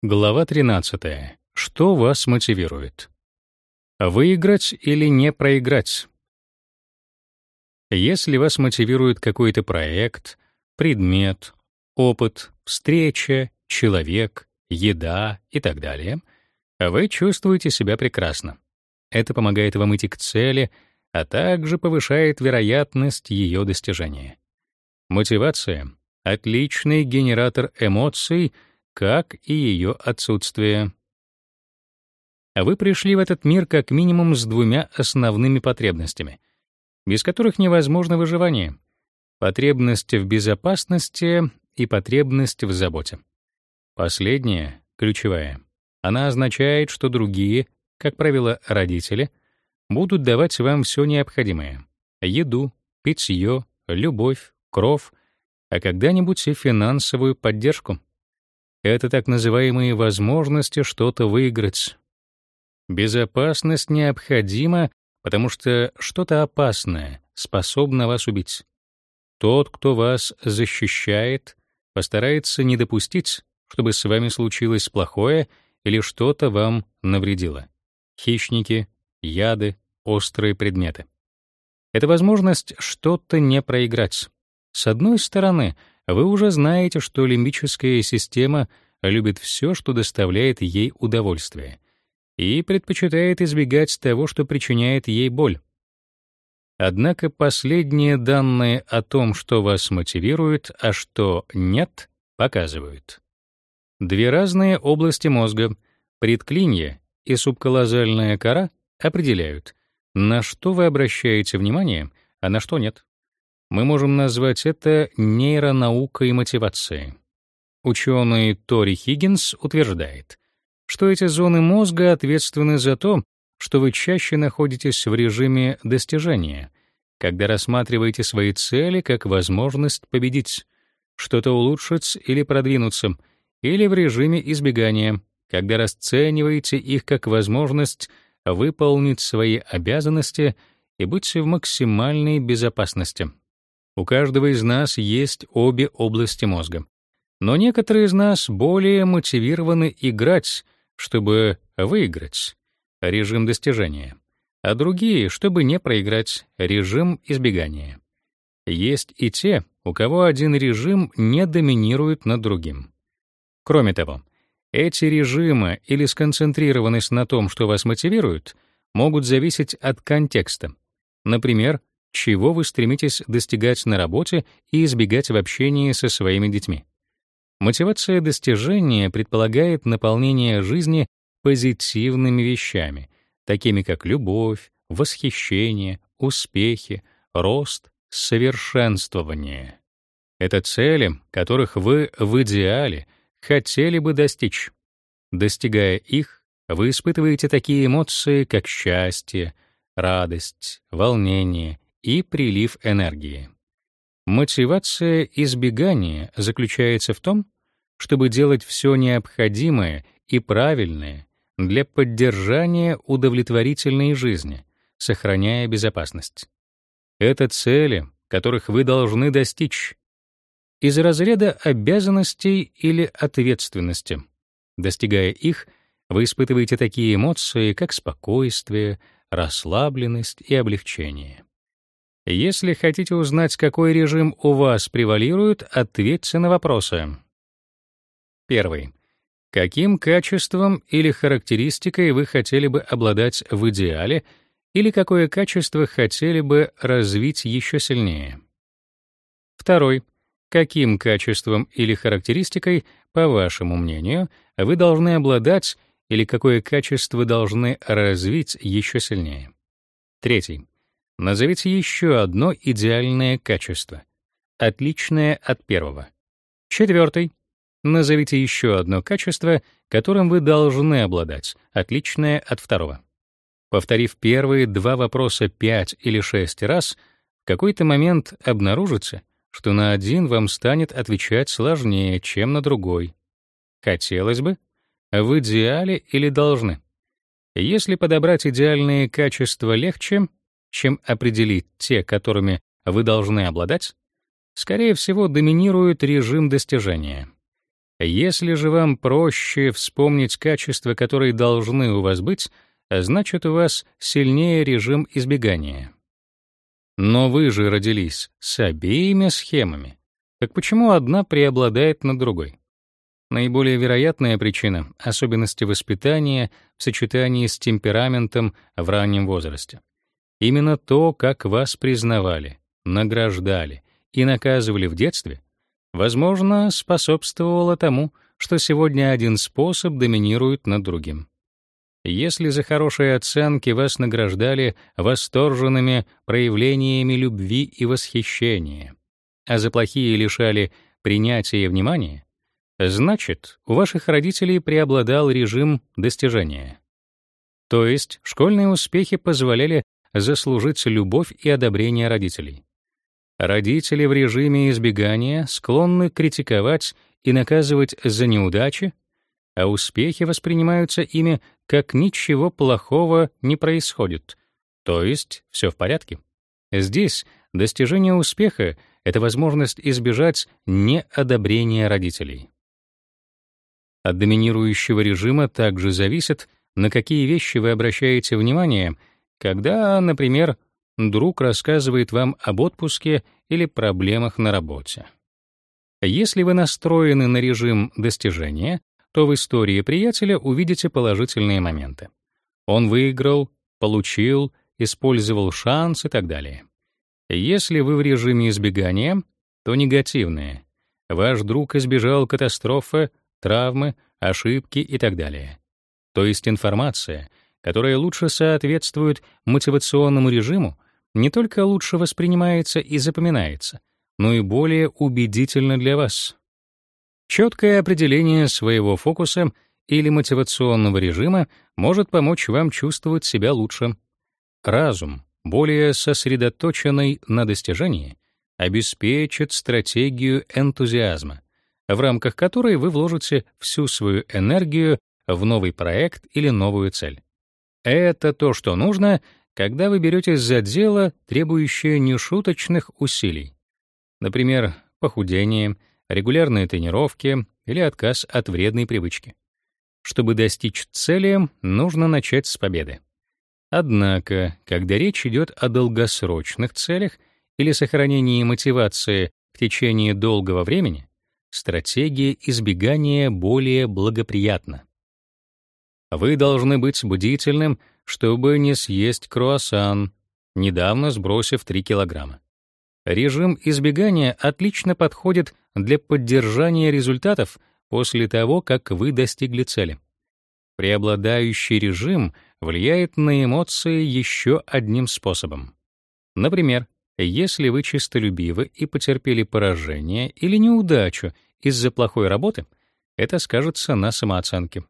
Глава 13. Что вас мотивирует? Выиграть или не проиграть? Если вас мотивирует какой-то проект, предмет, опыт, встреча, человек, еда и так далее, вы чувствуете себя прекрасно. Это помогает вам идти к цели, а также повышает вероятность ее достижения. Мотивация — отличный генератор эмоций, как и ее отсутствие. Вы пришли в этот мир как минимум с двумя основными потребностями, без которых невозможно выживание — потребность в безопасности и потребность в заботе. Последняя, ключевая, она означает, что другие, как правило, родители, будут давать вам все необходимое — еду, питье, любовь, кров, а когда-нибудь и финансовую поддержку. Это так называемые возможности что-то выиграть. Безопасность необходима, потому что что-то опасное способно вас убить. Тот, кто вас защищает, постарается не допустить, чтобы с вами случилось плохое или что-то вам навредило. Хищники, яды, острые предметы. Это возможность что-то не проиграть. С одной стороны, вы уже знаете, что лимбическая система любит все, что доставляет ей удовольствие, и предпочитает избегать того, что причиняет ей боль. Однако последние данные о том, что вас мотивирует, а что нет, показывают. Две разные области мозга, предклинье и субколозальная кора, определяют, на что вы обращаете внимание, а на что нет. Мы можем назвать это нейронаукой мотивации. Ученый Тори Хиггинс утверждает, что эти зоны мозга ответственны за то, что вы чаще находитесь в режиме достижения, когда рассматриваете свои цели как возможность победить, что-то улучшить или продвинуться, или в режиме избегания, когда расцениваете их как возможность выполнить свои обязанности и быть в максимальной безопасности. У каждого из нас есть обе области мозга. Но некоторые из нас более мотивированы играть, чтобы выиграть режим достижения, а другие, чтобы не проиграть режим избегания. Есть и те, у кого один режим не доминирует над другим. Кроме того, эти режимы или сконцентрированность на том, что вас мотивирует, могут зависеть от контекста. Например, чего вы стремитесь достигать на работе и избегать в общении со своими детьми. Мотивация достижения предполагает наполнение жизни позитивными вещами, такими как любовь, восхищение, успехи, рост, совершенствование. Это цели, которых вы в идеале хотели бы достичь. Достигая их, вы испытываете такие эмоции, как счастье, радость, волнение и прилив энергии. Мотивация избегания заключается в том, чтобы делать все необходимое и правильное для поддержания удовлетворительной жизни, сохраняя безопасность. Это цели, которых вы должны достичь. Из разряда обязанностей или ответственности. Достигая их, вы испытываете такие эмоции, как спокойствие, расслабленность и облегчение. Если хотите узнать, какой режим у вас превалирует, ответьте на вопросы. Первый. Каким качеством или характеристикой вы хотели бы обладать в идеале или какое качество хотели бы развить еще сильнее? Второй. Каким качеством или характеристикой, по вашему мнению, вы должны обладать или какое качество должны развить еще сильнее? Третий. Назовите еще одно идеальное качество, отличное от первого. Четвертый. Назовите еще одно качество, которым вы должны обладать, отличное от второго. Повторив первые два вопроса пять или шесть раз, в какой-то момент обнаружите, что на один вам станет отвечать сложнее, чем на другой. Хотелось бы, в идеале или должны. Если подобрать идеальные качества легче, чем определить те, которыми вы должны обладать, скорее всего, доминирует режим достижения. Если же вам проще вспомнить качества, которые должны у вас быть, значит, у вас сильнее режим избегания. Но вы же родились с обеими схемами. Так почему одна преобладает над другой? Наиболее вероятная причина — особенности воспитания в сочетании с темпераментом в раннем возрасте. Именно то, как вас признавали, награждали и наказывали в детстве, возможно, способствовало тому, что сегодня один способ доминирует над другим. Если за хорошие оценки вас награждали восторженными проявлениями любви и восхищения, а за плохие лишали принятия и внимания, значит, у ваших родителей преобладал режим достижения. То есть школьные успехи позволяли заслужить любовь и одобрение родителей. Родители в режиме избегания склонны критиковать и наказывать за неудачи, а успехи воспринимаются ими как ничего плохого не происходит, то есть все в порядке. Здесь достижение успеха — это возможность избежать неодобрения родителей. От доминирующего режима также зависит, на какие вещи вы обращаете внимание, когда, например, друг рассказывает вам об отпуске или проблемах на работе. Если вы настроены на режим достижения, то в истории приятеля увидите положительные моменты. Он выиграл, получил, использовал шанс и так далее. Если вы в режиме избегания, то негативные. Ваш друг избежал катастрофы, травмы, ошибки и так далее. То есть информация, которая лучше соответствует мотивационному режиму, не только лучше воспринимается и запоминается, но и более убедительно для вас. Четкое определение своего фокуса или мотивационного режима может помочь вам чувствовать себя лучше. Разум, более сосредоточенный на достижении, обеспечит стратегию энтузиазма, в рамках которой вы вложите всю свою энергию в новый проект или новую цель. Это то, что нужно, когда вы беретесь за дело, требующее нешуточных усилий. Например, похудение, регулярные тренировки или отказ от вредной привычки. Чтобы достичь цели, нужно начать с победы. Однако, когда речь идет о долгосрочных целях или сохранении мотивации в течение долгого времени, стратегия избегания более благоприятна. Вы должны быть бдительным чтобы не съесть круассан, недавно сбросив 3 килограмма. Режим избегания отлично подходит для поддержания результатов после того, как вы достигли цели. Преобладающий режим влияет на эмоции еще одним способом. Например, если вы честолюбивы и потерпели поражение или неудачу из-за плохой работы, это скажется на самооценке.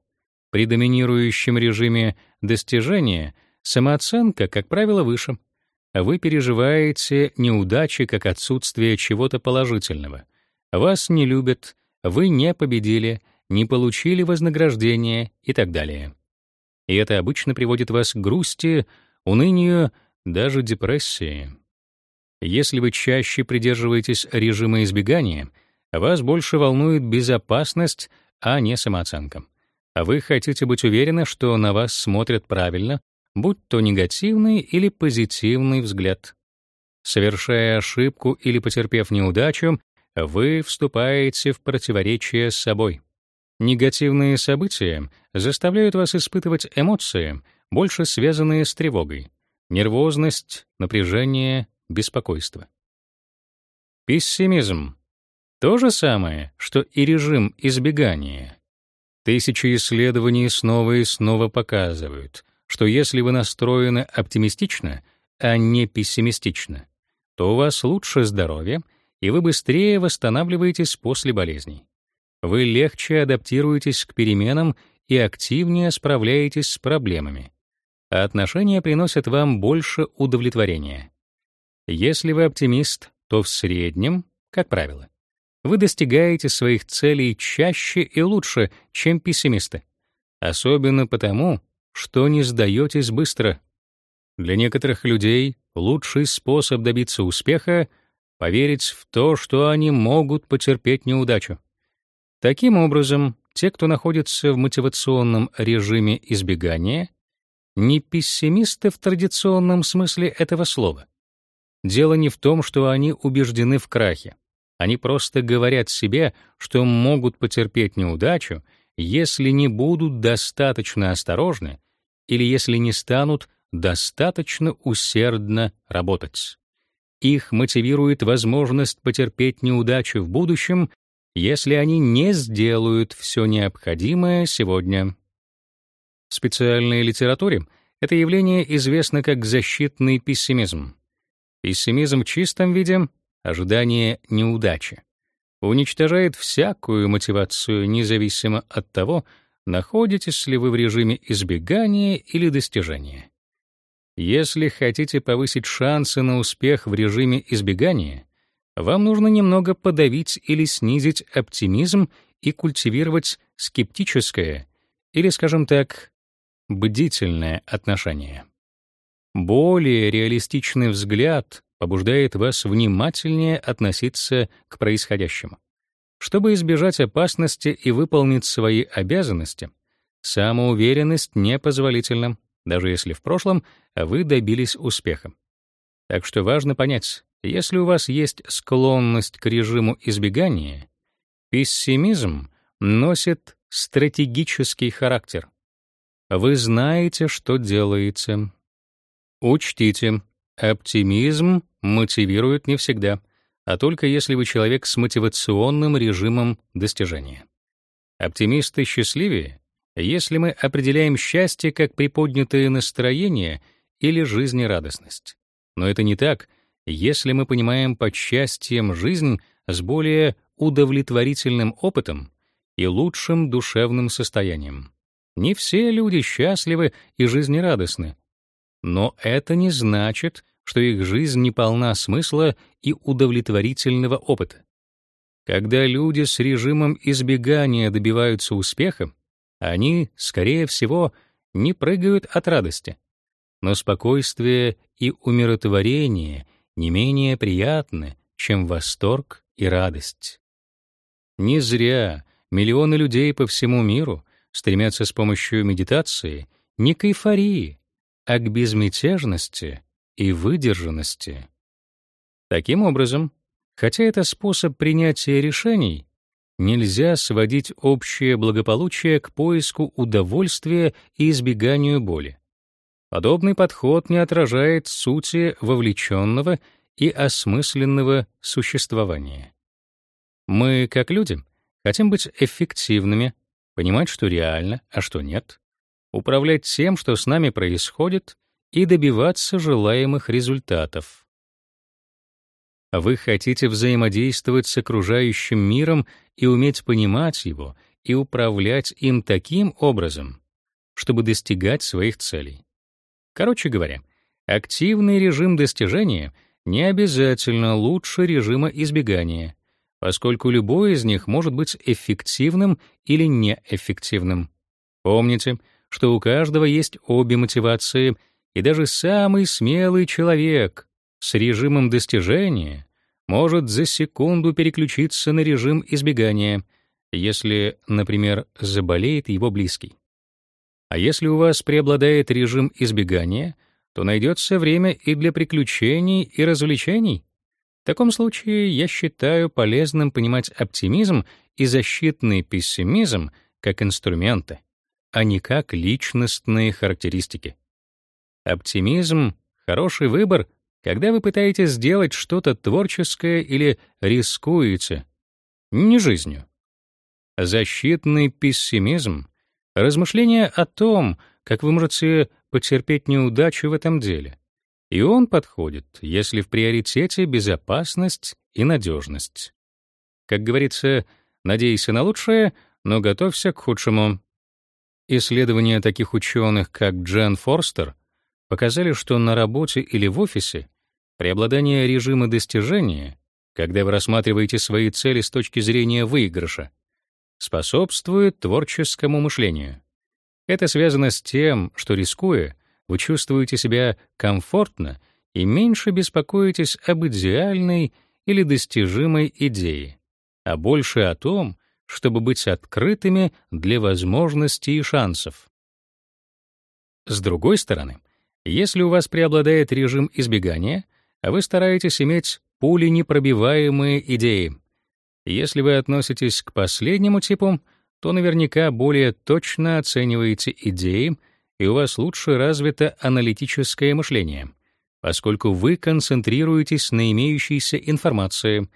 При доминирующем режиме достижения самооценка, как правило, выше. Вы переживаете неудачи как отсутствие чего-то положительного. Вас не любят, вы не победили, не получили вознаграждение и так далее. И это обычно приводит вас к грусти, унынию, даже депрессии. Если вы чаще придерживаетесь режима избегания, вас больше волнует безопасность, а не самооценка. А вы хотите быть уверены, что на вас смотрят правильно, будь то негативный или позитивный взгляд. Совершая ошибку или потерпев неудачу, вы вступаете в противоречие с собой. Негативные события заставляют вас испытывать эмоции, больше связанные с тревогой, нервозность, напряжение, беспокойство. Пессимизм — то же самое, что и режим избегания — Тысячи исследований снова и снова показывают, что если вы настроены оптимистично, а не пессимистично, то у вас лучше здоровье, и вы быстрее восстанавливаетесь после болезней. Вы легче адаптируетесь к переменам и активнее справляетесь с проблемами. А отношения приносят вам больше удовлетворения. Если вы оптимист, то в среднем, как правило, вы достигаете своих целей чаще и лучше, чем пессимисты. Особенно потому, что не сдаетесь быстро. Для некоторых людей лучший способ добиться успеха — поверить в то, что они могут потерпеть неудачу. Таким образом, те, кто находится в мотивационном режиме избегания, не пессимисты в традиционном смысле этого слова. Дело не в том, что они убеждены в крахе. Они просто говорят себе, что могут потерпеть неудачу, если не будут достаточно осторожны или если не станут достаточно усердно работать. Их мотивирует возможность потерпеть неудачу в будущем, если они не сделают все необходимое сегодня. В специальной литературе это явление известно как защитный пессимизм. Пессимизм в чистом виде — ожидание неудачи. Уничтожает всякую мотивацию, независимо от того, находитесь ли вы в режиме избегания или достижения. Если хотите повысить шансы на успех в режиме избегания, вам нужно немного подавить или снизить оптимизм и культивировать скептическое или, скажем так, бдительное отношение. Более реалистичный взгляд побуждает вас внимательнее относиться к происходящему. Чтобы избежать опасности и выполнить свои обязанности, самоуверенность непозволительна, даже если в прошлом вы добились успеха. Так что важно понять, если у вас есть склонность к режиму избегания, пессимизм носит стратегический характер. Вы знаете, что делаете. Учтите, оптимизм мотивирует не всегда, а только если вы человек с мотивационным режимом достижения. Оптимисты счастливее, если мы определяем счастье как приподнятое настроение или жизнерадостность. Но это не так, если мы понимаем под счастьем жизнь с более удовлетворительным опытом и лучшим душевным состоянием. Не все люди счастливы и жизнерадостны, но это не значит, что их жизнь не полна смысла и удовлетворительного опыта. Когда люди с режимом избегания добиваются успеха, они, скорее всего, не прыгают от радости. Но спокойствие и умиротворение не менее приятны, чем восторг и радость. Не зря миллионы людей по всему миру стремятся с помощью медитации не к эйфории, а к безмятежности и выдержанности. Таким образом, хотя это способ принятия решений, нельзя сводить общее благополучие к поиску удовольствия и избеганию боли. Подобный подход не отражает сути вовлеченного и осмысленного существования. Мы, как люди, хотим быть эффективными, понимать, что реально, а что нет, управлять тем, что с нами происходит, и добиваться желаемых результатов. Вы хотите взаимодействовать с окружающим миром и уметь понимать его и управлять им таким образом, чтобы достигать своих целей. Короче говоря, активный режим достижения не обязательно лучше режима избегания, поскольку любой из них может быть эффективным или неэффективным. Помните, что у каждого есть обе мотивации, и даже самый смелый человек с режимом достижения может за секунду переключиться на режим избегания, если, например, заболеет его близкий. А если у вас преобладает режим избегания, то найдется время и для приключений и развлечений. В таком случае я считаю полезным понимать оптимизм и защитный пессимизм как инструменты, а не как личностные характеристики. Оптимизм — хороший выбор, когда вы пытаетесь сделать что-то творческое или рискуете, не жизнью. Защитный пессимизм — размышление о том, как вы можете потерпеть неудачу в этом деле. И он подходит, если в приоритете безопасность и надежность. Как говорится, надейся на лучшее, но готовься к худшему. Исследования таких ученых, как Джен Форстер, показали, что на работе или в офисе преобладание режима достижения, когда вы рассматриваете свои цели с точки зрения выигрыша, способствует творческому мышлению. Это связано с тем, что рискуя, вы чувствуете себя комфортно и меньше беспокоитесь об идеальной или достижимой идее, а больше о том, чтобы быть открытыми для возможностей и шансов. С другой стороны, если у вас преобладает режим избегания, а вы стараетесь иметь пуленепробиваемые идеи. Если вы относитесь к последнему типу, то наверняка более точно оцениваете идеи, и у вас лучше развито аналитическое мышление, поскольку вы концентрируетесь на имеющейся информации,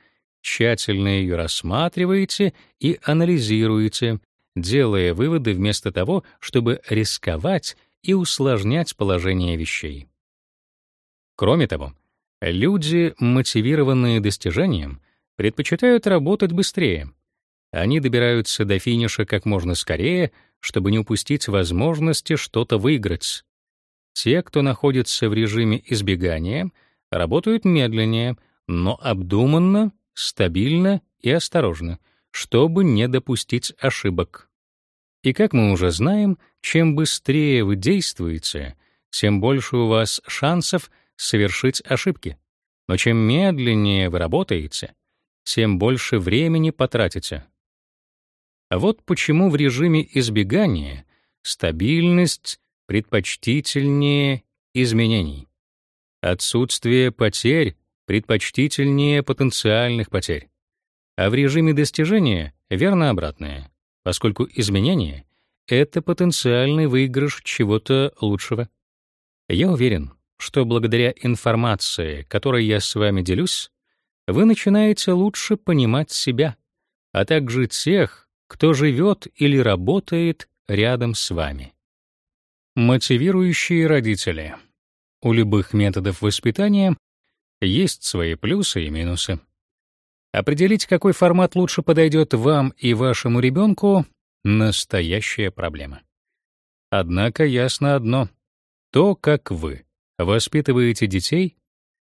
тщательно ее рассматриваете и анализируете, делая выводы вместо того, чтобы рисковать и усложнять положение вещей. Кроме того, люди, мотивированные достижением, предпочитают работать быстрее. Они добираются до финиша как можно скорее, чтобы не упустить возможности что-то выиграть. Те, кто находится в режиме избегания, работают медленнее, но обдуманно, стабильно и осторожно, чтобы не допустить ошибок. И как мы уже знаем, чем быстрее вы действуете, тем больше у вас шансов совершить ошибки. Но чем медленнее вы работаете, тем больше времени потратите. А вот почему в режиме избегания стабильность предпочтительнее изменений. Отсутствие потерь предпочтительнее потенциальных потерь. А в режиме достижения верно обратное, поскольку изменение — это потенциальный выигрыш чего-то лучшего. Я уверен, что благодаря информации, которой я с вами делюсь, вы начинаете лучше понимать себя, а также тех, кто живет или работает рядом с вами. Мотивирующие родители. У любых методов воспитания есть свои плюсы и минусы. Определить, какой формат лучше подойдет вам и вашему ребенку — настоящая проблема. Однако ясно одно — то, как вы воспитываете детей,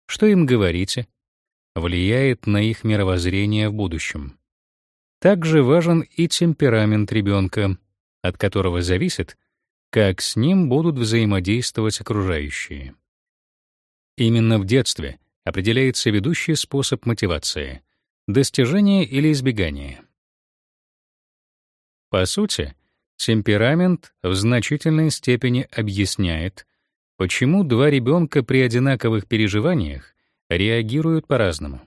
что им говорите, влияет на их мировоззрение в будущем. Также важен и темперамент ребенка, от которого зависит, как с ним будут взаимодействовать окружающие. Именно в детстве определяется ведущий способ мотивации — достижение или избегание. По сути, темперамент в значительной степени объясняет, почему два ребенка при одинаковых переживаниях реагируют по-разному.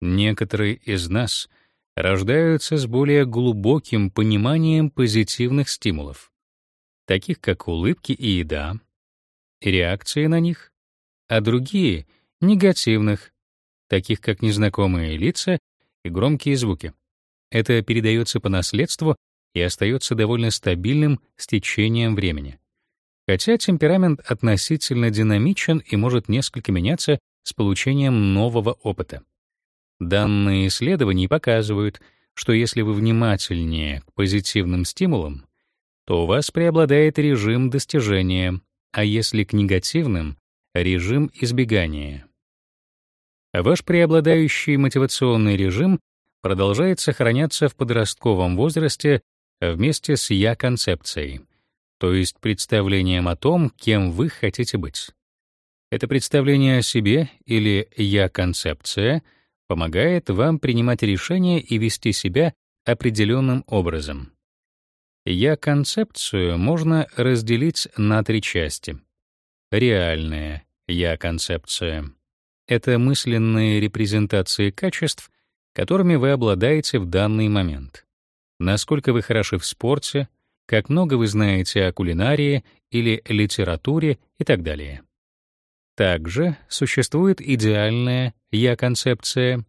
Некоторые из нас рождаются с более глубоким пониманием позитивных стимулов, таких как улыбки и еда, и реакции на них, а другие — негативных, таких как незнакомые лица и громкие звуки. Это передается по наследству и остается довольно стабильным с течением времени. Хотя темперамент относительно динамичен и может несколько меняться с получением нового опыта. Данные исследований показывают, что если вы внимательнее к позитивным стимулам, то у вас преобладает режим достижения, а если к негативным — режим избегания. Ваш преобладающий мотивационный режим продолжает сохраняться в подростковом возрасте вместе с я-концепцией, то есть представлением о том, кем вы хотите быть. Это представление о себе или «я-концепция» помогает вам принимать решения и вести себя определенным образом. «Я-концепцию» можно разделить на три части. Реальная «я-концепция» — это мысленные репрезентации качеств, которыми вы обладаете в данный момент. Насколько вы хороши в спорте, как много вы знаете о кулинарии или литературе и так далее. Также существует идеальная я-концепция,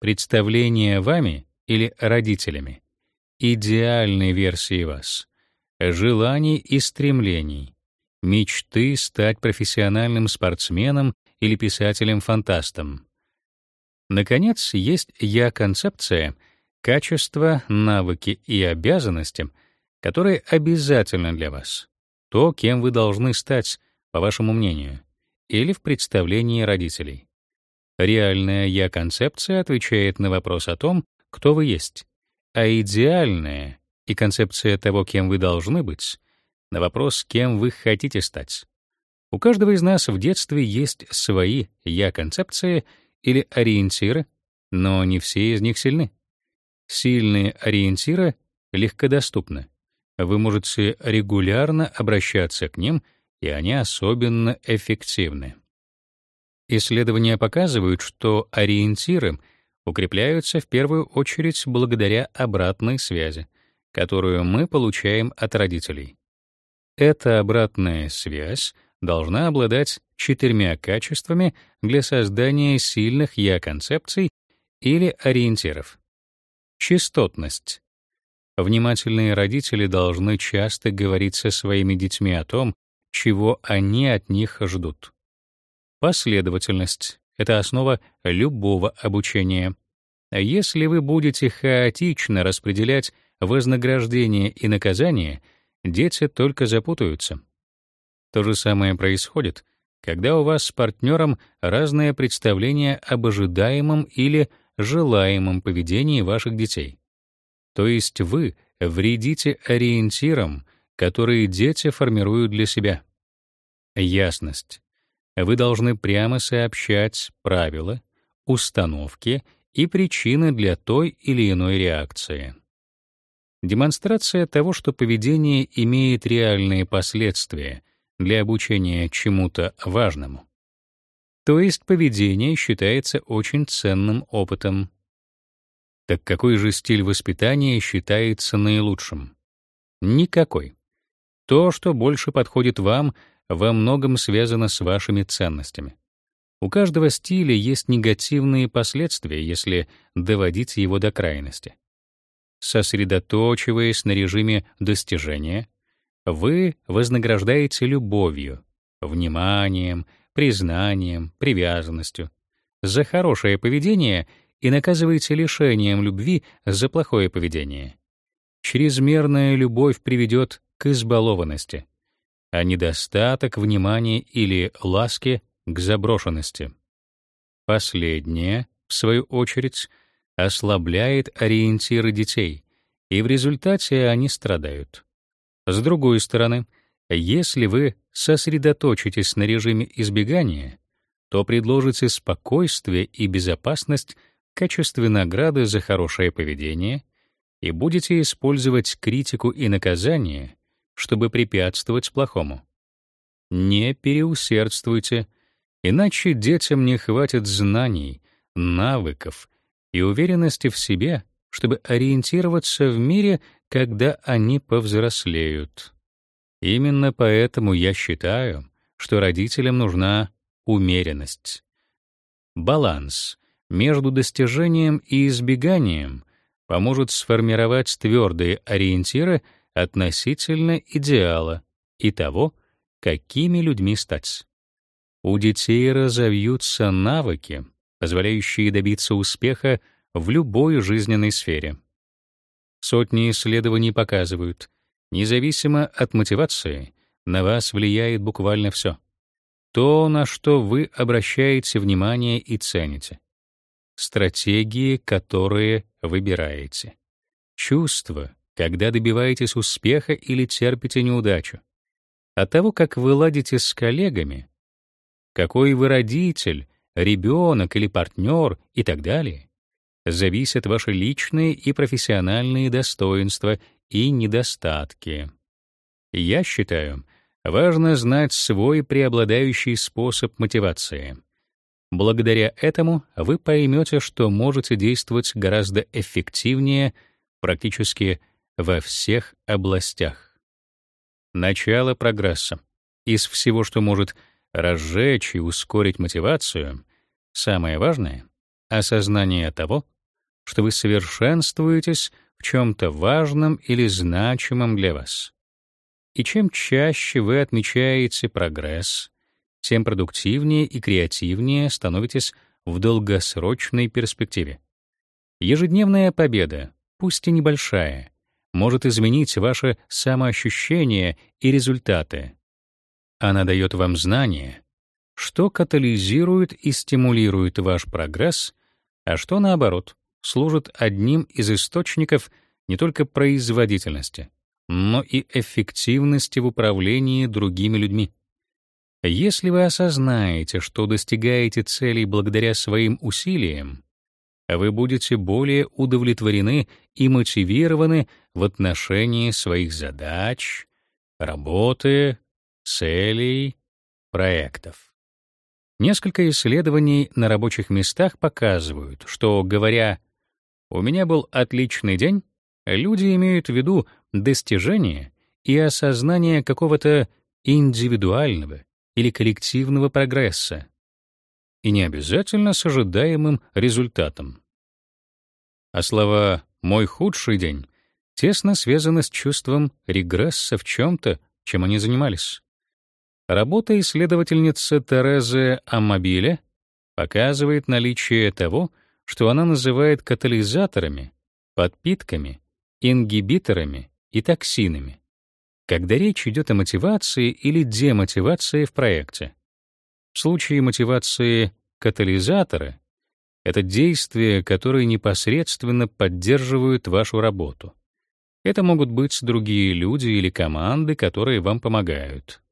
представление вами или родителями идеальной версии вас, желаний и стремлений, мечты стать профессиональным спортсменом или писателем-фантастом. Наконец, есть я-концепция, качества, навыки и обязанности, которые обязательны для вас, то, кем вы должны стать, по вашему мнению или в представлении родителей. Реальная я-концепция отвечает на вопрос о том, кто вы есть, а идеальная и концепция того, кем вы должны быть, на вопрос, кем вы хотите стать. У каждого из нас в детстве есть свои я-концепции или ориентиры, но не все из них сильны. Сильные ориентиры легкодоступны. Вы можете регулярно обращаться к ним, и они особенно эффективны. Исследования показывают, что ориентиры укрепляются в первую очередь благодаря обратной связи, которую мы получаем от родителей. Эта обратная связь должна обладать четырьмя качествами для создания сильных я-концепций или ориентиров. Частотность. Внимательные родители должны часто говорить со своими детьми о том, чего они от них ждут. Последовательность — это основа любого обучения. Если вы будете хаотично распределять вознаграждение и наказание, дети только запутаются. То же самое происходит, когда у вас с партнером разное представление об ожидаемом или желаемом поведении ваших детей. То есть вы вредите ориентирам, которые дети формируют для себя. Ясность. Вы должны прямо сообщать правила, установки и причины для той или иной реакции. Демонстрация того, что поведение имеет реальные последствия для обучения чему-то важному. То есть поведение считается очень ценным опытом. Так какой же стиль воспитания считается наилучшим? Никакой. То, что больше подходит вам, во многом связано с вашими ценностями. У каждого стиля есть негативные последствия, если доводить его до крайности. Сосредоточиваясь на режиме достижения, вы вознаграждаете любовью, вниманием, признанием, привязанностью за хорошее поведение и наказываете лишением любви за плохое поведение. Чрезмерная любовь приведет к избалованности, а недостаток внимания или ласки — к заброшенности. Последнее, в свою очередь, ослабляет ориентиры детей, и в результате они страдают. С другой стороны, если вы сосредоточитесь на режиме избегания, то предложите спокойствие и безопасность в качестве награды за хорошее поведение и будете использовать критику и наказание, чтобы препятствовать плохому. Не переусердствуйте, иначе детям не хватит знаний, навыков и уверенности в себе, чтобы ориентироваться в мире, когда они повзрослеют. Именно поэтому я считаю, что родителям нужна умеренность. Баланс между достижением и избеганием поможет сформировать твердые ориентиры относительно идеала и того, какими людьми стать. У детей разовьются навыки, позволяющие добиться успеха в любой жизненной сфере. Сотни исследований показывают, Независимо от мотивации, на вас влияет буквально все. То, на что вы обращаете внимание и цените. Стратегии, которые выбираете. Чувства, когда добиваетесь успеха или терпите неудачу. От того, как вы ладите с коллегами, какой вы родитель, ребенок или партнер и так далее, зависят ваши личные и профессиональные достоинства и недостатки. Я считаю, важно знать свой преобладающий способ мотивации. Благодаря этому вы поймете, что можете действовать гораздо эффективнее практически во всех областях. Начало прогресса. Из всего, что может разжечь и ускорить мотивацию, самое важное — осознание того, что вы совершенствуетесь в чем-то важном или значимом для вас. И чем чаще вы отмечаете прогресс, тем продуктивнее и креативнее становитесь в долгосрочной перспективе. Ежедневная победа, пусть и небольшая, может изменить ваше самоощущение и результаты. Она дает вам знания, что катализирует и стимулирует ваш прогресс, а что наоборот служит одним из источников не только производительности, но и эффективности в управлении другими людьми. Если вы осознаете, что достигаете целей благодаря своим усилиям, вы будете более удовлетворены и мотивированы в отношении своих задач, работы, целей, проектов. Несколько исследований на рабочих местах показывают, что, говоря «у меня был отличный день», люди имеют в виду достижение и осознание какого-то индивидуального или коллективного прогресса, и не обязательно с ожидаемым результатом. А слова «мой худший день» тесно связаны с чувством регресса в чем-то, чем они занимались. Работа исследовательницы Терезы Аммобиле показывает наличие того, что она называет катализаторами, подпитками, ингибиторами и токсинами, когда речь идет о мотивации или демотивации в проекте. В случае мотивации катализатора это действия, которые непосредственно поддерживают вашу работу. Это могут быть другие люди или команды, которые вам помогают.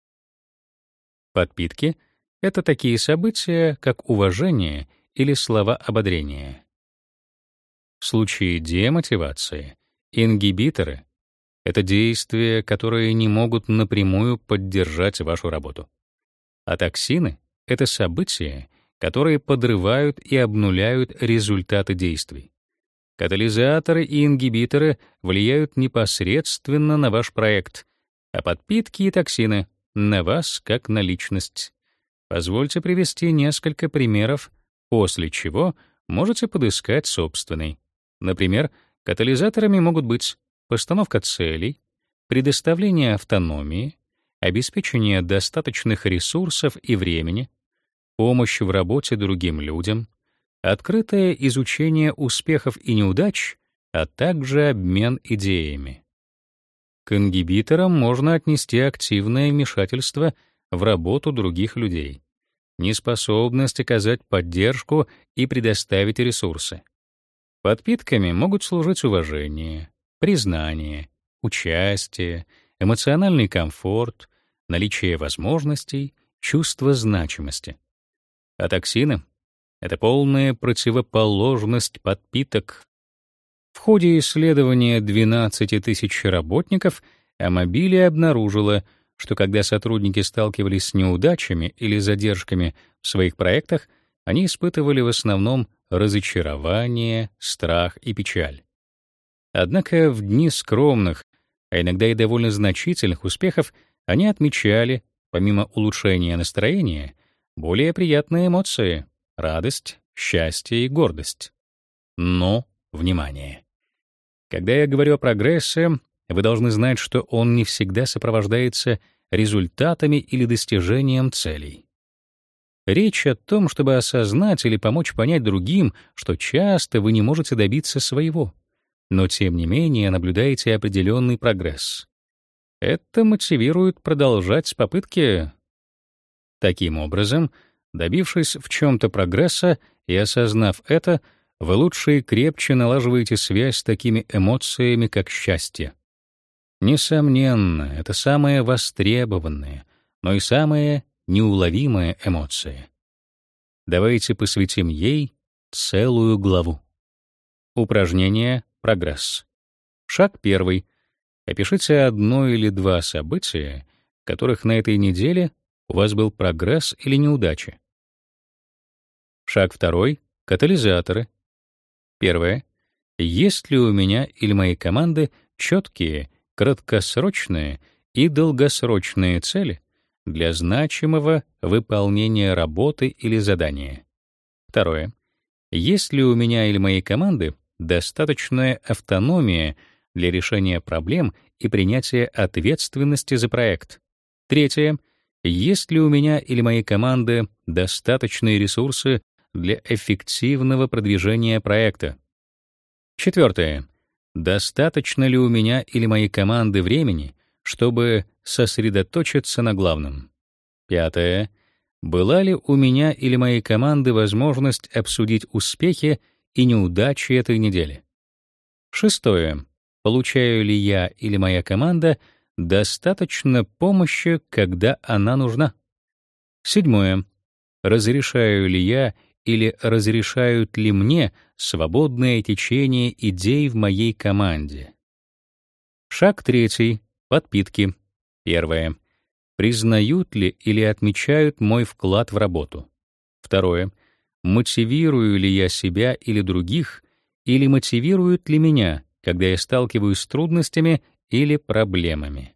Подпитки — это такие события, как уважение или слова ободрения. В случае демотивации ингибиторы — это действия, которые не могут напрямую поддержать вашу работу. А токсины — это события, которые подрывают и обнуляют результаты действий. Катализаторы и ингибиторы влияют непосредственно на ваш проект, а подпитки и токсины на вас как на личность. Позвольте привести несколько примеров, после чего можете подыскать собственный. Например, катализаторами могут быть постановка целей, предоставление автономии, обеспечение достаточных ресурсов и времени, помощь в работе другим людям, открытое изучение успехов и неудач, а также обмен идеями. К ингибиторам можно отнести активное вмешательство в работу других людей, неспособность оказать поддержку и предоставить ресурсы. Подпитками могут служить уважение, признание, участие, эмоциональный комфорт, наличие возможностей, чувство значимости. А токсины — это полная противоположность подпиток, в ходе исследования 12 тысяч работников Амобилия обнаружила, что когда сотрудники сталкивались с неудачами или задержками в своих проектах, они испытывали в основном разочарование, страх и печаль. Однако в дни скромных, а иногда и довольно значительных успехов они отмечали, помимо улучшения настроения, более приятные эмоции — радость, счастье и гордость. Но Внимание! Когда я говорю о прогрессе, вы должны знать, что он не всегда сопровождается результатами или достижением целей. Речь о том, чтобы осознать или помочь понять другим, что часто вы не можете добиться своего, но тем не менее наблюдаете определенный прогресс. Это мотивирует продолжать попытки. Таким образом, добившись в чем то прогресса и осознав это, вы лучше и крепче налаживаете связь с такими эмоциями, как счастье. Несомненно, это самая востребованная, но и самая неуловимая эмоция. Давайте посвятим ей целую главу. Упражнение «Прогресс». Шаг первый. Опишите одно или два события, в которых на этой неделе у вас был прогресс или неудача. Шаг второй. Катализаторы, Первое. Есть ли у меня или моей команды четкие, краткосрочные и долгосрочные цели для значимого выполнения работы или задания? Второе. Есть ли у меня или моей команды достаточная автономия для решения проблем и принятия ответственности за проект? Третье. Есть ли у меня или моей команды достаточные ресурсы для эффективного продвижения проекта. Четвертое. Достаточно ли у меня или моей команды времени, чтобы сосредоточиться на главном? Пятое. Была ли у меня или моей команды возможность обсудить успехи и неудачи этой недели? Шестое. Получаю ли я или моя команда достаточно помощи, когда она нужна? Седьмое. Разрешаю ли я или разрешают ли мне свободное течение идей в моей команде. Шаг третий. Подпитки. Первое. Признают ли или отмечают мой вклад в работу? Второе. Мотивирую ли я себя или других, или мотивируют ли меня, когда я сталкиваюсь с трудностями или проблемами?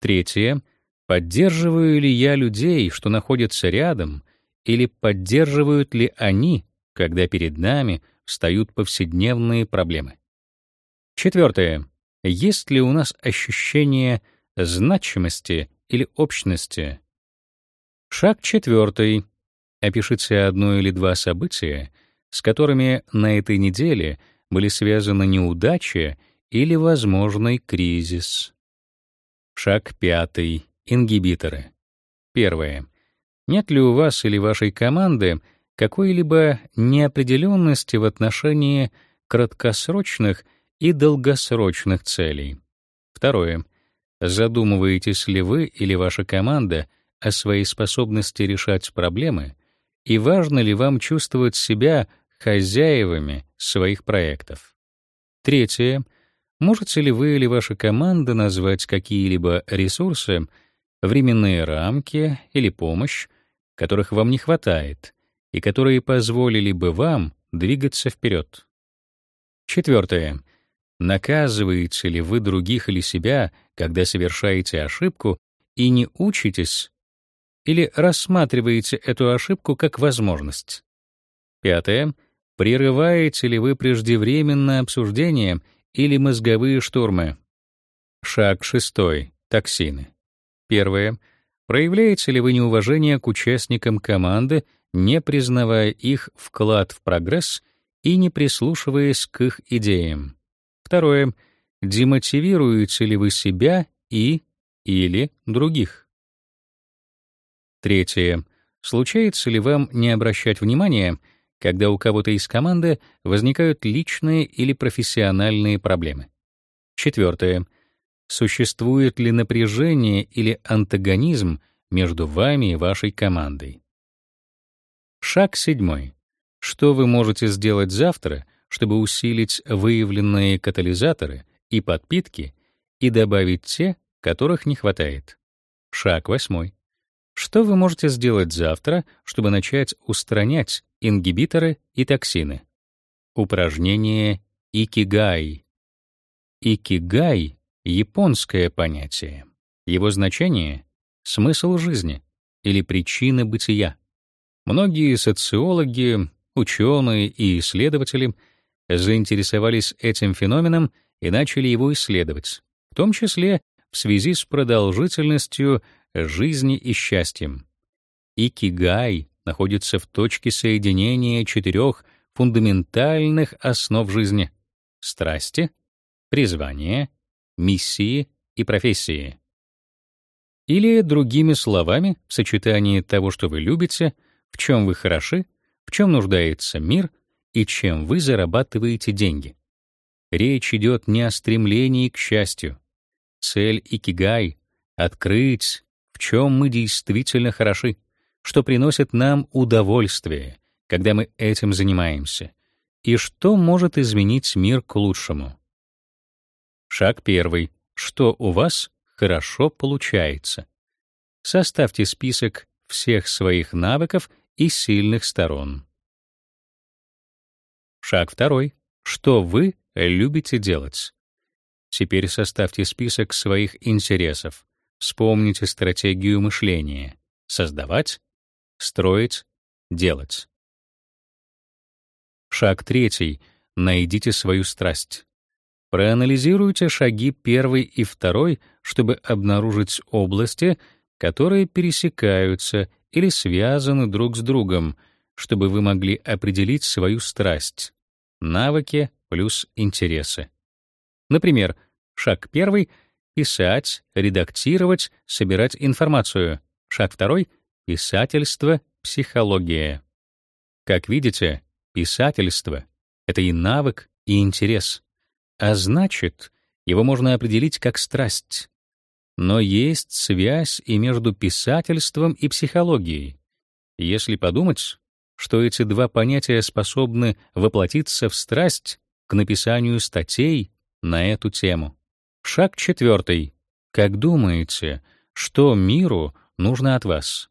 Третье. Поддерживаю ли я людей, что находятся рядом, или поддерживают ли они, когда перед нами встают повседневные проблемы? Четвертое. Есть ли у нас ощущение значимости или общности? Шаг четвертый. Опишите одно или два события, с которыми на этой неделе были связаны неудачи или возможный кризис. Шаг пятый. Ингибиторы. Первое. Нет ли у вас или вашей команды какой-либо неопределенности в отношении краткосрочных и долгосрочных целей? Второе. Задумываетесь ли вы или ваша команда о своей способности решать проблемы и важно ли вам чувствовать себя хозяевами своих проектов? Третье. Можете ли вы или ваша команда назвать какие-либо ресурсы, временные рамки или помощь, которых вам не хватает и которые позволили бы вам двигаться вперед? Четвертое. Наказываете ли вы других или себя, когда совершаете ошибку, и не учитесь или рассматриваете эту ошибку как возможность? Пятое. Прерываете ли вы преждевременное обсуждение или мозговые штурмы? Шаг шестой. Токсины. Первое. Проявляете ли вы неуважение к участникам команды, не признавая их вклад в прогресс и не прислушиваясь к их идеям? Второе. Демотивируете ли вы себя и или других? Третье. Случается ли вам не обращать внимания, когда у кого-то из команды возникают личные или профессиональные проблемы? Четвертое. Существует ли напряжение или антагонизм между вами и вашей командой? Шаг седьмой. Что вы можете сделать завтра, чтобы усилить выявленные катализаторы и подпитки и добавить те, которых не хватает. Шаг восьмой. Что вы можете сделать завтра, чтобы начать устранять ингибиторы и токсины? Упражнение икигай. Икигай — японское понятие. Его значение — смысл жизни или причина бытия. Многие социологи, ученые и исследователи — заинтересовались этим феноменом и начали его исследовать, в том числе в связи с продолжительностью жизни и счастьем. Икигай находится в точке соединения четырех фундаментальных основ жизни: страсти, призвания, миссии и профессии. Или другими словами, в сочетании того, что вы любите, в чем вы хороши, в чем нуждается мир и чем вы зарабатываете деньги. Речь идет не о стремлении к счастью. Цель икигай — открыть, в чем мы действительно хороши, что приносит нам удовольствие, когда мы этим занимаемся, и что может изменить мир к лучшему. Шаг первый. Что у вас хорошо получается? Составьте список всех своих навыков и сильных сторон. Шаг второй. Что вы любите делать? Теперь составьте список своих интересов. Вспомните стратегию мышления: создавать, строить, делать. Шаг третий. Найдите свою страсть. Проанализируйте шаги первый и второй, чтобы обнаружить области, которые пересекаются или связаны друг с другом, чтобы вы могли определить свою страсть. Навыки плюс интересы. Например, шаг первый — писать, редактировать, собирать информацию. Шаг второй — писательство, психология. Как видите, писательство — это и навык, и интерес. А значит, его можно определить как страсть. Но есть связь и между писательством и психологией. Если подумать, что эти два понятия способны воплотиться в страсть к написанию статей на эту тему. Шаг четвертый. Как думаете, что миру нужно от вас?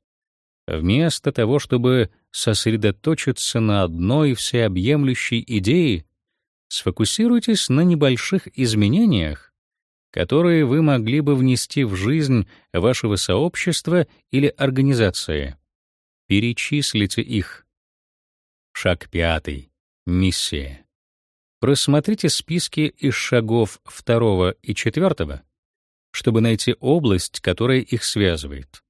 Вместо того, чтобы сосредоточиться на одной всеобъемлющей идее, сфокусируйтесь на небольших изменениях, которые вы могли бы внести в жизнь вашего сообщества или организации. Перечислите их. Шаг пятый. Миссия. Просмотрите списки из шагов второго и четвертого, чтобы найти область, которая их связывает.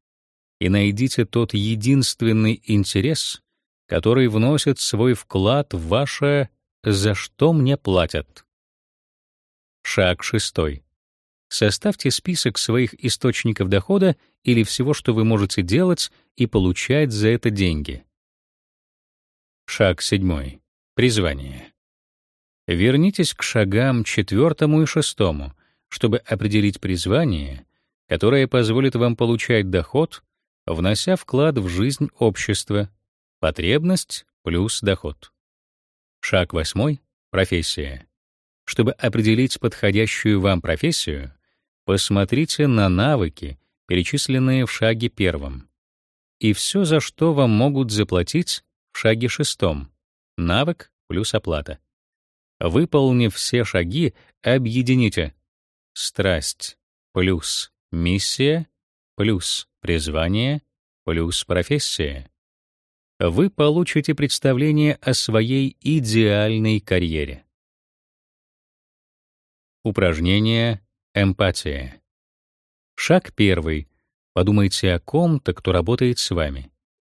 И найдите тот единственный интерес, который вносит свой вклад в ваше «за что мне платят». Шаг шестой. Составьте список своих источников дохода или всего, что вы можете делать и получать за это деньги. Шаг седьмой. Призвание. Вернитесь к шагам четвертому и шестому, чтобы определить призвание, которое позволит вам получать доход, внося вклад в жизнь общества. Потребность плюс доход. Шаг восьмой. Профессия. Чтобы определить подходящую вам профессию, посмотрите на навыки, перечисленные в шаге первом, и все, за что вам могут заплатить в шаге шестом. Навык плюс оплата. Выполнив все шаги, объедините страсть плюс миссия плюс призвание плюс профессия. Вы получите представление о своей идеальной карьере. Упражнение Эмпатия. Шаг первый. Подумайте о ком-то, кто работает с вами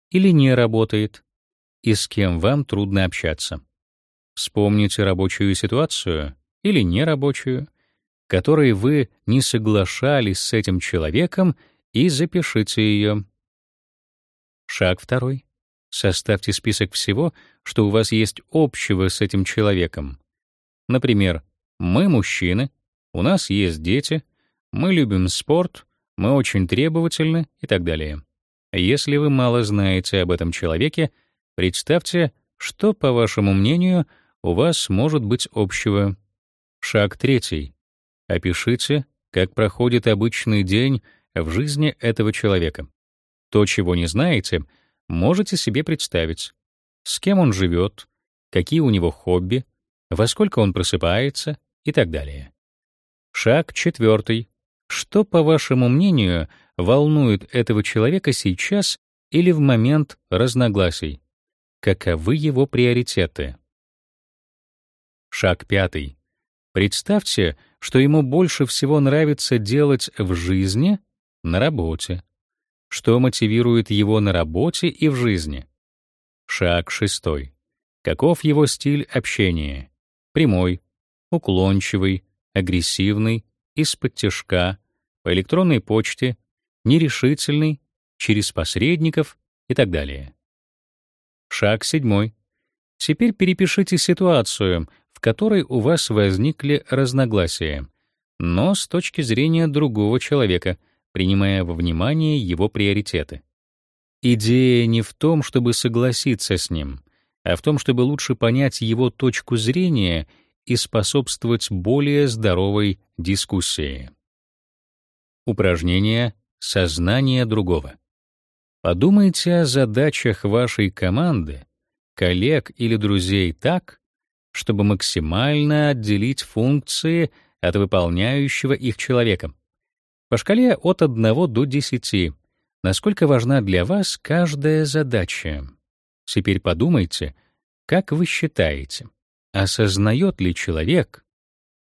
или не работает, и с кем вам трудно общаться. Вспомните рабочую ситуацию или нерабочую, которой вы не соглашались с этим человеком, и запишите ее. Шаг второй. Составьте список всего, что у вас есть общего с этим человеком. Например, мы мужчины, у нас есть дети, мы любим спорт, мы очень требовательны и так далее. Если вы мало знаете об этом человеке, представьте, что, по вашему мнению, у вас может быть общего. Шаг третий. Опишите, как проходит обычный день в жизни этого человека. То, чего не знаете, можете себе представить. С кем он живет, какие у него хобби, во сколько он просыпается и так далее. Шаг четвертый. Что, по вашему мнению, волнует этого человека сейчас или в момент разногласий? Каковы его приоритеты? Шаг пятый. Представьте, что ему больше всего нравится делать в жизни, на работе. Что мотивирует его на работе и в жизни? Шаг шестой. Каков его стиль общения? Прямой, уклончивый, агрессивный, из-под тяжка, по электронной почте, нерешительный, через посредников и так далее. Шаг седьмой. Теперь перепишите ситуацию, в которой у вас возникли разногласия, но с точки зрения другого человека, принимая во внимание его приоритеты. Идея не в том, чтобы согласиться с ним, а в том, чтобы лучше понять его точку зрения и способствовать более здоровой дискуссии. Упражнение «Сознание другого». Подумайте о задачах вашей команды, коллег или друзей так, чтобы максимально отделить функции от выполняющего их человека. По шкале от 1 до 10, насколько важна для вас каждая задача. Теперь подумайте, как вы считаете, Осознает ли человек,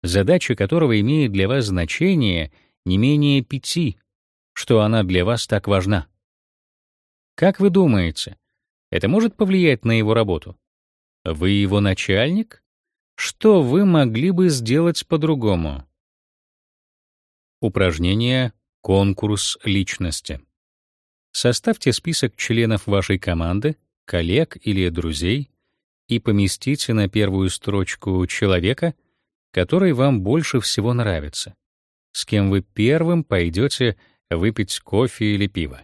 задача которого имеет для вас значение не менее пяти, что она для вас так важна? Как вы думаете, это может повлиять на его работу? Вы его начальник? Что вы могли бы сделать по-другому? Упражнение «Конкурс личности». Составьте список членов вашей команды, коллег или друзей, и поместите на первую строчку человека, который вам больше всего нравится, с кем вы первым пойдете выпить кофе или пиво.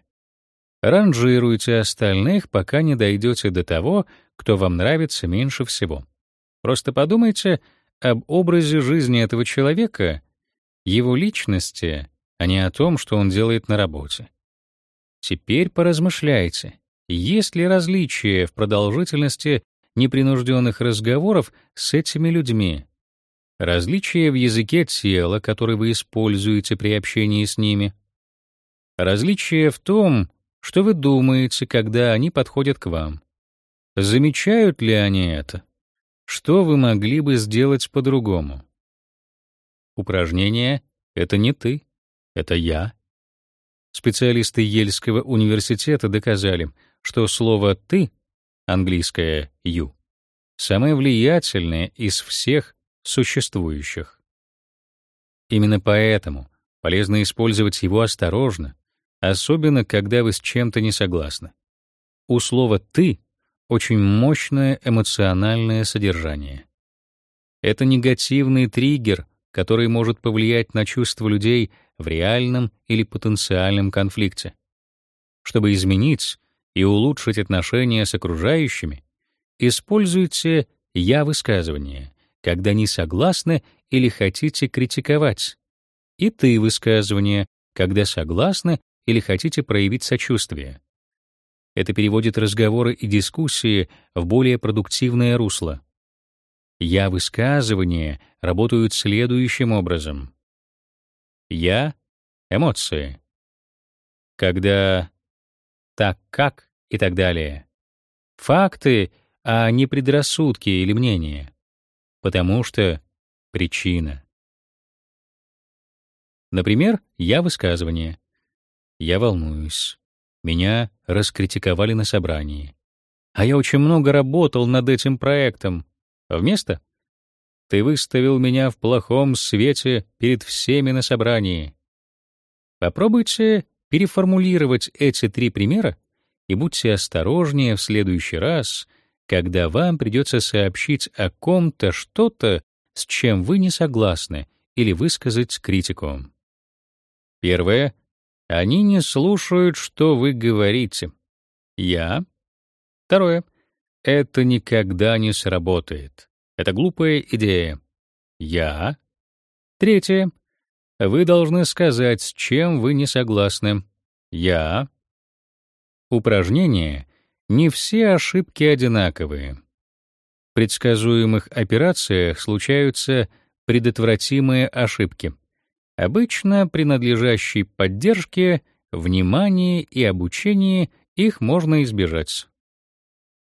Ранжируйте остальных, пока не дойдете до того, кто вам нравится меньше всего. Просто подумайте об образе жизни этого человека, его личности, а не о том, что он делает на работе. Теперь поразмышляйте, есть ли различия в продолжительности непринужденных разговоров с этими людьми, различия в языке тела, который вы используете при общении с ними, различия в том, что вы думаете, когда они подходят к вам. Замечают ли они это? Что вы могли бы сделать по-другому? Упражнение — это не ты, это я. Специалисты Ельского университета доказали, что слово «ты» английское «you» самое влиятельное из всех существующих. Именно поэтому полезно использовать его осторожно, особенно когда вы с чем-то не согласны. У слова «ты» очень мощное эмоциональное содержание. Это негативный триггер, который может повлиять на чувства людей в реальном или потенциальном конфликте. Чтобы изменить и улучшить отношения с окружающими, используйте «я-высказывание», когда не согласны или хотите критиковать, и «ты-высказывание», когда согласны или хотите проявить сочувствие. Это переводит разговоры и дискуссии в более продуктивное русло. Я-высказывания работают следующим образом. Я — эмоции. Когда так как и так далее. Факты, а не предрассудки или мнения. Потому что причина. Например, я высказывание. Я волнуюсь. Меня раскритиковали на собрании. А я очень много работал над этим проектом. Вместо ты выставил меня в плохом свете перед всеми на собрании. Попробуйте переформулировать эти три примера и будьте осторожнее в следующий раз, когда вам придется сообщить о ком-то что-то, с чем вы не согласны, или высказать критику. Первое. Они не слушают, что вы говорите. Я. Второе. Это никогда не сработает. Это глупая идея. Я. Третье. Вы должны сказать, с чем вы не согласны. Я. Упражнение. Не все ошибки одинаковые. В предсказуемых операциях случаются предотвратимые ошибки. Обычно при надлежащей поддержке, внимании и обучении их можно избежать.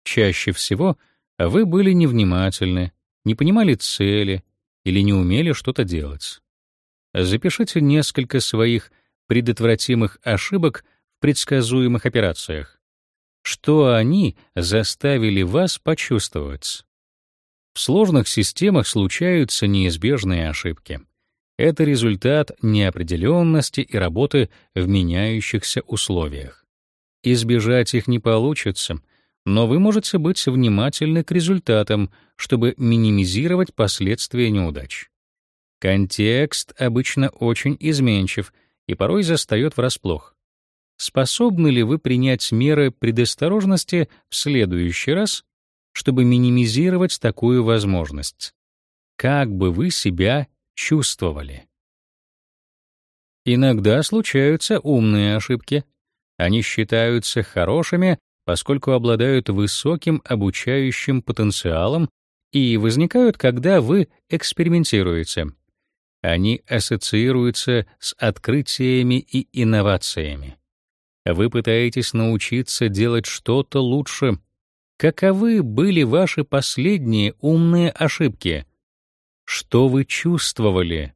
Чаще всего вы были невнимательны, не понимали цели или не умели что-то делать. Запишите несколько своих предотвратимых ошибок в предсказуемых операциях. Что они заставили вас почувствовать? В сложных системах случаются неизбежные ошибки. Это результат неопределенности и работы в меняющихся условиях. Избежать их не получится, но вы можете быть внимательны к результатам, чтобы минимизировать последствия неудач. Контекст обычно очень изменчив и порой застаёт врасплох. Способны ли вы принять меры предосторожности в следующий раз, чтобы минимизировать такую возможность? Как бы вы себя чувствовали? Иногда случаются умные ошибки. Они считаются хорошими, поскольку обладают высоким обучающим потенциалом и возникают, когда вы экспериментируете. Они ассоциируются с открытиями и инновациями. Вы пытаетесь научиться делать что-то лучше. Каковы были ваши последние умные ошибки? Что вы чувствовали,